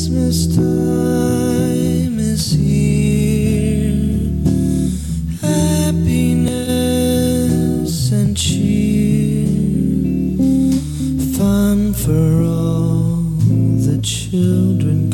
Christmas time is here. Happiness and cheer, fun for all the children.